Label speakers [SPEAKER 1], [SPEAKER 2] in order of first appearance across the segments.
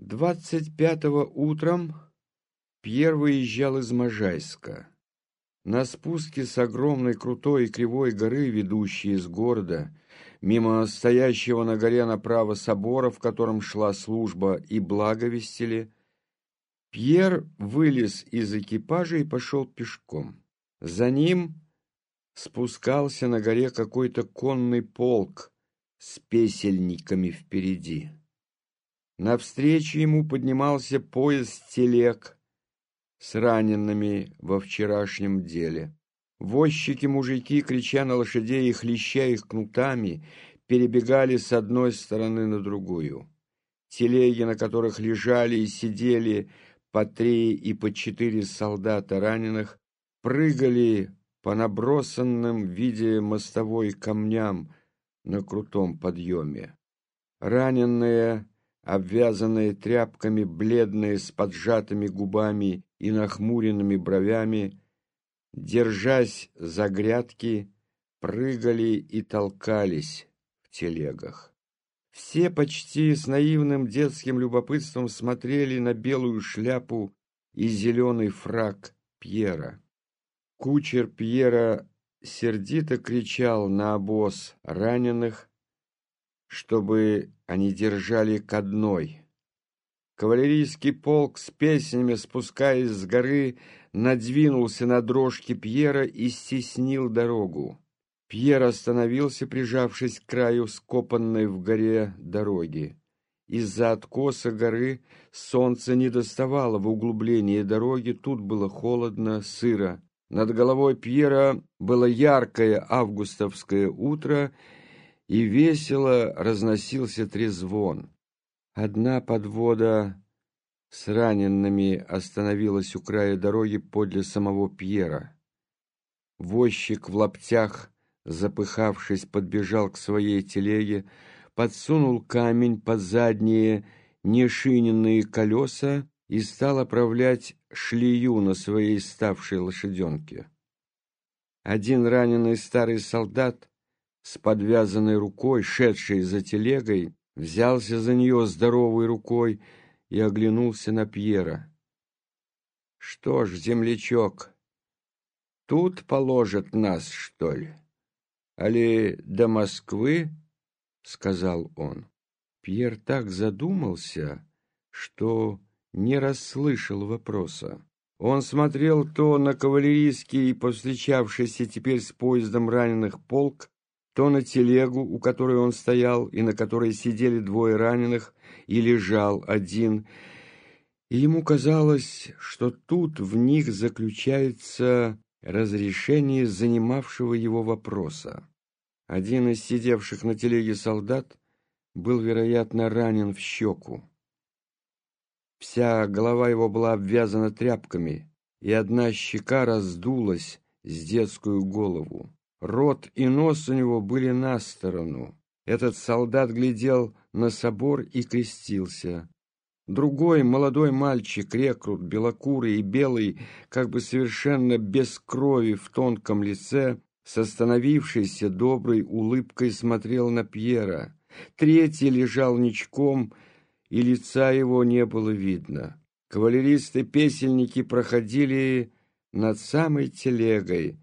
[SPEAKER 1] Двадцать пятого утром Пьер выезжал из Можайска. На спуске с огромной крутой и кривой горы, ведущей из города, мимо стоящего на горе направо собора, в котором шла служба и благовестили, Пьер вылез из экипажа и пошел пешком. За ним спускался на горе какой-то конный полк с песельниками впереди. Навстречу ему поднимался поезд телег с ранеными во вчерашнем деле. Возчики-мужики, крича на лошадей и хлеща их кнутами, перебегали с одной стороны на другую. Телеги, на которых лежали и сидели по три и по четыре солдата раненых, прыгали по набросанным в виде мостовой камням на крутом подъеме. Раненые обвязанные тряпками, бледные, с поджатыми губами и нахмуренными бровями, держась за грядки, прыгали и толкались в телегах. Все почти с наивным детским любопытством смотрели на белую шляпу и зеленый фраг Пьера. Кучер Пьера сердито кричал на обоз раненых, чтобы они держали к одной. Кавалерийский полк с песнями, спускаясь с горы, надвинулся на дрожки Пьера и стеснил дорогу. Пьер остановился, прижавшись к краю скопанной в горе дороги. Из-за откоса горы солнце не доставало в углубление дороги, тут было холодно, сыро. Над головой Пьера было яркое августовское утро, и весело разносился трезвон. Одна подвода с раненными остановилась у края дороги подле самого Пьера. Возчик в лаптях, запыхавшись, подбежал к своей телеге, подсунул камень под задние нешиненные колеса и стал оправлять шлею на своей ставшей лошаденке. Один раненый старый солдат с подвязанной рукой, шедший за телегой, взялся за нее здоровой рукой и оглянулся на Пьера. «Что ж, землячок, тут положат нас, что ли? Али до Москвы?» — сказал он. Пьер так задумался, что не расслышал вопроса. Он смотрел то на кавалерийский, повстречавшийся теперь с поездом раненых полк, то на телегу, у которой он стоял, и на которой сидели двое раненых, и лежал один, и ему казалось, что тут в них заключается разрешение занимавшего его вопроса. Один из сидевших на телеге солдат был, вероятно, ранен в щеку. Вся голова его была обвязана тряпками, и одна щека раздулась с детскую голову. Рот и нос у него были на сторону. Этот солдат глядел на собор и крестился. Другой молодой мальчик, рекрут, белокурый и белый, как бы совершенно без крови в тонком лице, с остановившейся доброй улыбкой смотрел на Пьера. Третий лежал ничком, и лица его не было видно. Кавалеристы-песельники проходили над самой телегой,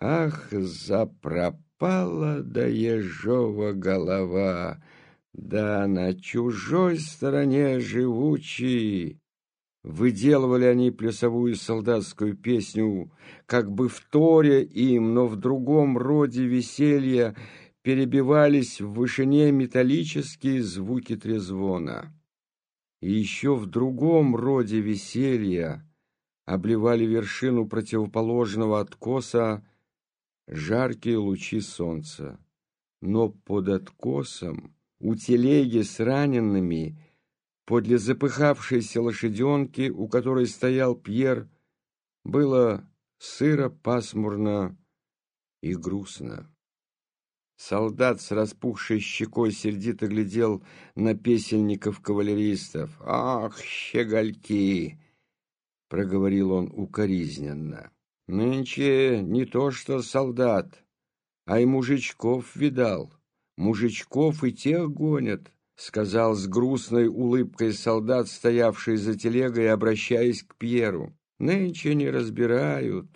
[SPEAKER 1] Ах, запропала да ежова голова, да на чужой стороне живучий. Выделывали они плясовую солдатскую песню, как бы в торе им, но в другом роде веселья перебивались в вышине металлические звуки трезвона. И еще в другом роде веселья обливали вершину противоположного откоса жаркие лучи солнца. Но под откосом, у телеги с ранеными, подле запыхавшейся лошаденки, у которой стоял Пьер, было сыро, пасмурно и грустно. Солдат с распухшей щекой сердито глядел на песельников-кавалеристов. «Ах, щегольки!» — проговорил он укоризненно. Нынче не то что солдат, а и мужичков видал. Мужичков и тех гонят сказал с грустной улыбкой солдат, стоявший за телегой, обращаясь к Пьеру. «Нынче не разбирают.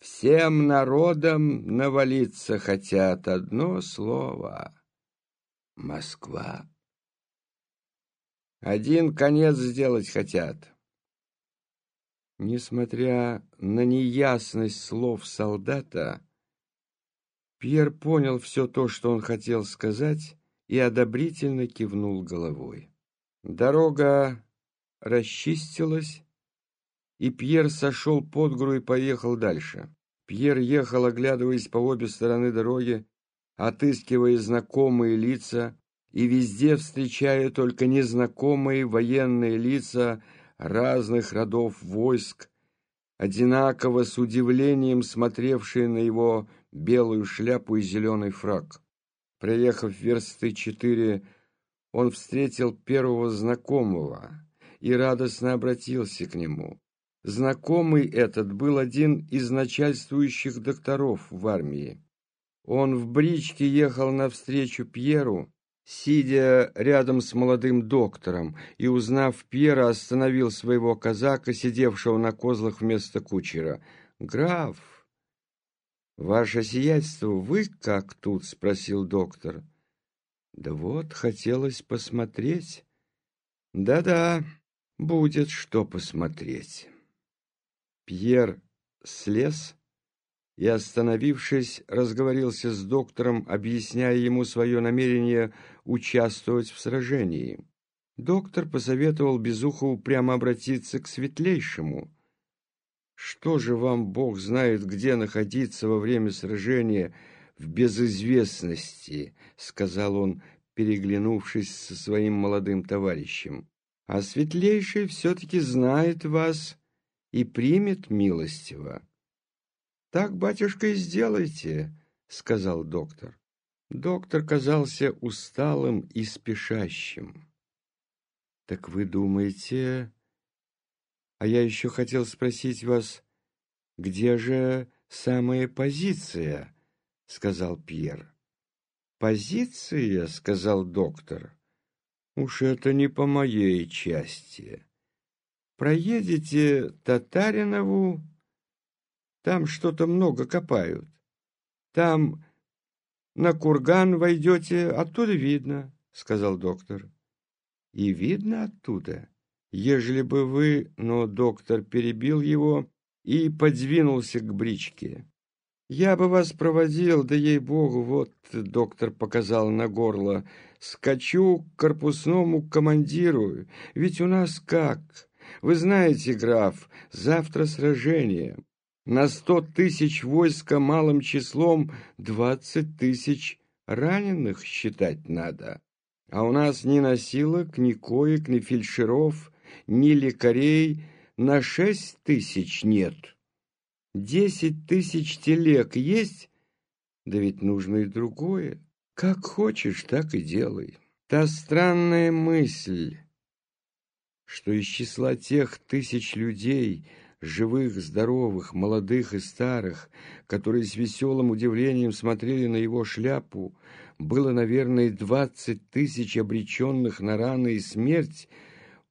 [SPEAKER 1] Всем народам навалиться хотят одно слово — Москва. Один конец сделать хотят». Несмотря на неясность слов солдата, Пьер понял все то, что он хотел сказать, и одобрительно кивнул головой. Дорога расчистилась, и Пьер сошел под гору и поехал дальше. Пьер ехал, оглядываясь по обе стороны дороги, отыскивая знакомые лица и везде встречая только незнакомые военные лица разных родов войск, одинаково с удивлением смотревшие на его белую шляпу и зеленый фраг. Проехав версты четыре, он встретил первого знакомого и радостно обратился к нему. Знакомый этот был один из начальствующих докторов в армии. Он в бричке ехал навстречу Пьеру, сидя рядом с молодым доктором, и, узнав Пьера, остановил своего казака, сидевшего на козлах вместо кучера. «Граф, ваше сиятельство, вы как тут?» — спросил доктор. «Да вот, хотелось посмотреть». «Да-да, будет что посмотреть». Пьер слез и, остановившись, разговорился с доктором, объясняя ему свое намерение участвовать в сражении. Доктор посоветовал Безухову прямо обратиться к светлейшему. «Что же вам, Бог знает, где находиться во время сражения в безызвестности?» — сказал он, переглянувшись со своим молодым товарищем. «А светлейший все-таки знает вас и примет милостиво». «Так, батюшка, и сделайте», — сказал доктор. Доктор казался усталым и спешащим. «Так вы думаете...» «А я еще хотел спросить вас, где же самая позиция?» — сказал Пьер. «Позиция?» — сказал доктор. «Уж это не по моей части. Проедете Татаринову там что-то много копают. Там на курган войдете, оттуда видно, — сказал доктор. И видно оттуда. Ежели бы вы... Но доктор перебил его и подвинулся к бричке. «Я бы вас проводил, да ей-богу, вот доктор показал на горло. Скачу к корпусному командиру, ведь у нас как? Вы знаете, граф, завтра сражение. На сто тысяч войска малым числом двадцать тысяч раненых считать надо. А у нас ни носилок, ни коек, ни фельдшеров, ни лекарей на шесть тысяч нет. Десять тысяч телег есть, да ведь нужно и другое. Как хочешь, так и делай. Та странная мысль, что из числа тех тысяч людей, живых, здоровых, молодых и старых, которые с веселым удивлением смотрели на его шляпу, было, наверное, двадцать тысяч обреченных на раны и смерть,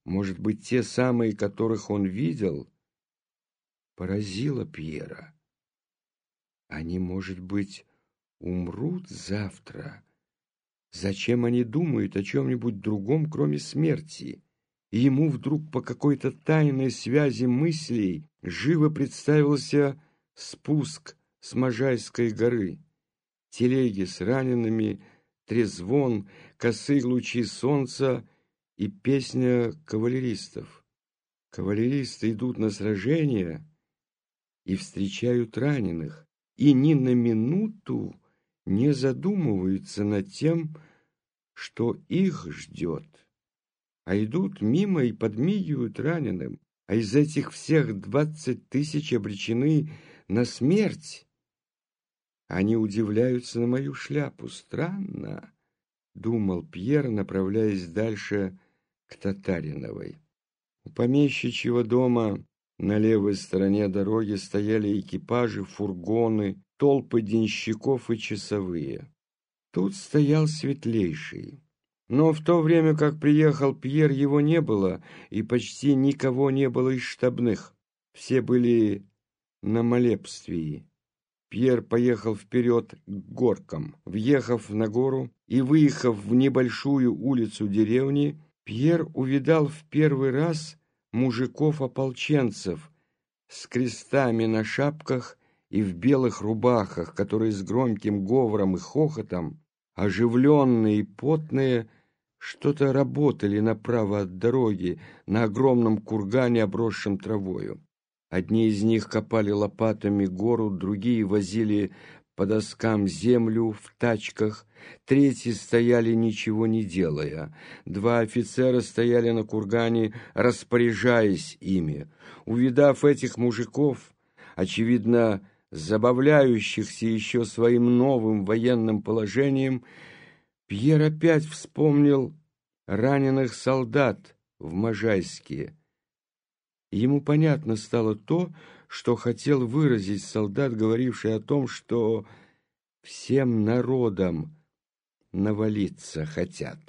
[SPEAKER 1] может быть, те самые, которых он видел, поразило Пьера. Они, может быть, умрут завтра. Зачем они думают о чем-нибудь другом, кроме смерти? И ему вдруг по какой-то тайной связи мыслей живо представился спуск с Можайской горы. Телеги с ранеными, трезвон, косые лучи солнца и песня кавалеристов. Кавалеристы идут на сражение и встречают раненых, и ни на минуту не задумываются над тем, что их ждет а идут мимо и подмигивают раненым, а из этих всех двадцать тысяч обречены на смерть. Они удивляются на мою шляпу. Странно, — думал Пьер, направляясь дальше к Татариновой. У помещичьего дома на левой стороне дороги стояли экипажи, фургоны, толпы денщиков и часовые. Тут стоял светлейший. Но в то время, как приехал Пьер, его не было, и почти никого не было из штабных. Все были на молебствии. Пьер поехал вперед к горкам. Въехав на гору и выехав в небольшую улицу деревни, Пьер увидал в первый раз мужиков-ополченцев с крестами на шапках и в белых рубахах, которые с громким говором и хохотом, оживленные и потные, что-то работали направо от дороги на огромном кургане, обросшем травою. Одни из них копали лопатами гору, другие возили по доскам землю в тачках, третьи стояли ничего не делая. Два офицера стояли на кургане, распоряжаясь ими. Увидав этих мужиков, очевидно, забавляющихся еще своим новым военным положением, Пьер опять вспомнил раненых солдат в Можайске. Ему понятно стало то, что хотел выразить солдат, говоривший о том, что всем народам навалиться хотят.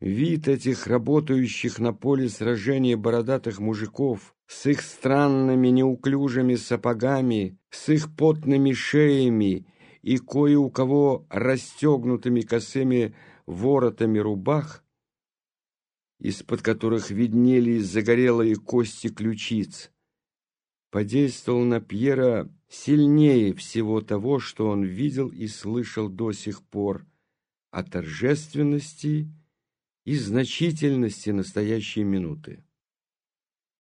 [SPEAKER 1] Вид этих работающих на поле сражения бородатых мужиков с их странными неуклюжими сапогами, с их потными шеями и кое у кого расстегнутыми косыми воротами рубах, из-под которых виднелись загорелые кости ключиц, подействовал на Пьера сильнее всего того, что он видел и слышал до сих пор о торжественности и значительности настоящей минуты.